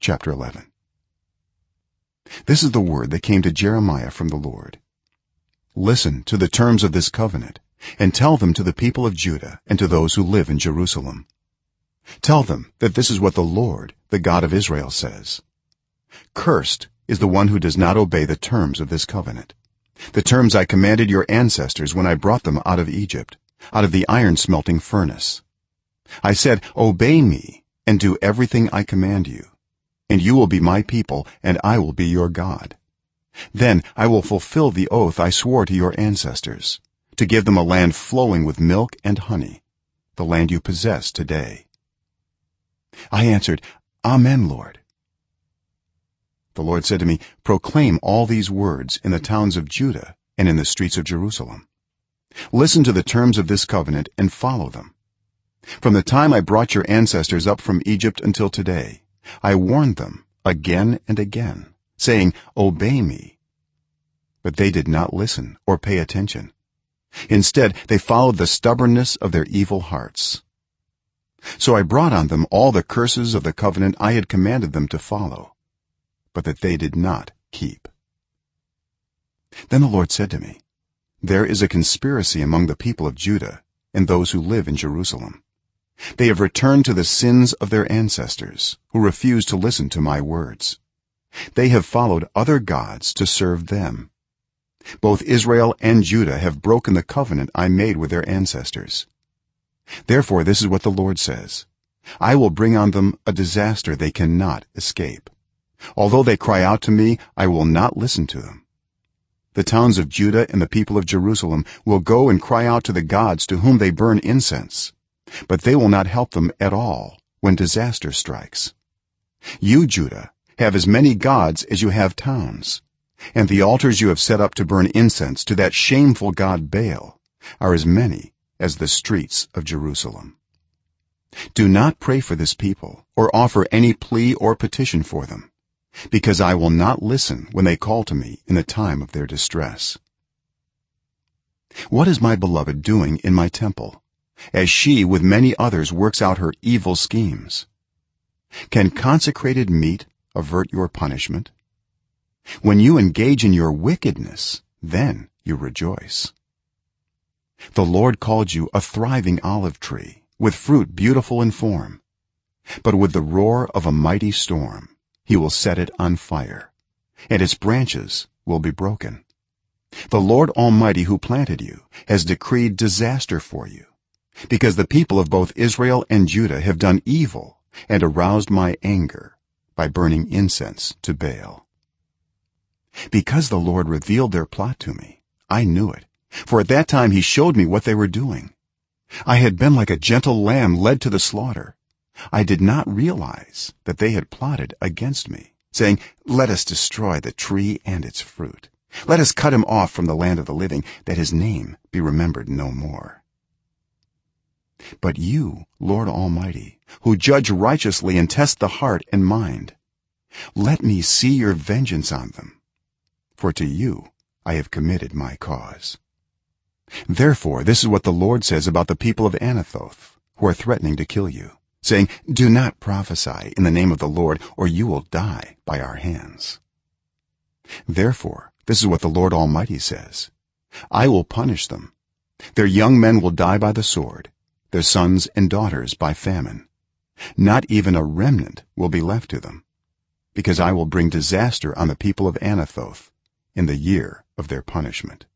chapter 11 this is the word that came to jeremiah from the lord. Listen to the terms of this covenant and tell them to the people of judah and to those who live in jerusalem. Tell them that this is what the lord the god of israel says. Cursed is the one who does not obey the terms of this covenant. The terms i commanded your ancestors when i brought them out of egypt out of the iron smelting furnace. I said obey me and do everything i command you and you will be my people and i will be your god. Then i will fulfill the oath i swore to your ancestors to give them a land flowing with milk and honey the land you possess today. I answered amen lord. The lord said to me proclaim all these words in the towns of judah and in the streets of jerusalem. Listen to the terms of this covenant and follow them. From the time i brought your ancestors up from egypt until today i warned them again and again saying obey me. But they did not listen or pay attention. Instead they followed the stubbornness of their evil hearts. So i brought on them all the curses of the covenant i had commanded them to follow but that they did not keep. Then the lord said to me there is a conspiracy among the people of judah and those who live in jerusalem they have returned to the sins of their ancestors who refused to listen to my words. They have followed other gods to serve them. Both israel and judah have broken the covenant i made with their ancestors. Therefore this is what the lord says. I will bring on them a disaster they cannot escape. Although they cry out to me i will not listen to them. The towns of judah and the people of jerusalem will go and cry out to the gods to whom they burn incense but they will not help them at all when disaster strikes. You judah have as many gods as you have towns and the altars you have set up to burn incense to that shameful god baal are as many as the streets of jerusalem. Do not pray for this people or offer any plea or petition for them because i will not listen when they call to me in the time of their distress. What is my beloved doing in my temple as she with many others works out her evil schemes. Can consecrated meat avert your punishment? When you engage in your wickedness then you rejoice. The lord called you a thriving olive tree with fruit beautiful in form but with the roar of a mighty storm he will set it on fire and its branches will be broken. The lord almighty who planted you has decreed disaster for you because the people of both israel and judah have done evil and aroused my anger by burning incense to baal. Because the lord revealed their plot to me i knew it for at that time he showed me what they were doing. I had been like a gentle lamb led to the slaughter. I did not realize that they had plotted against me saying let us destroy the tree and its fruit. Let us cut him off from the land of the living that his name be remembered no more but you lord almighty who judge righteously and test the heart and mind let me see your vengeance on them. For to you i have committed my cause. Therefore this is what the lord says about the people of anathoth who are threatening to kill you saying do not prophesy in the name of the lord or you will die by our hands. Therefore this is what the lord almighty says. I will punish them. Their young men will die by the sword their sons and daughters by famine. Not even a remnant will be left to them because i will bring disaster on the people of anathoth in the year of their punishment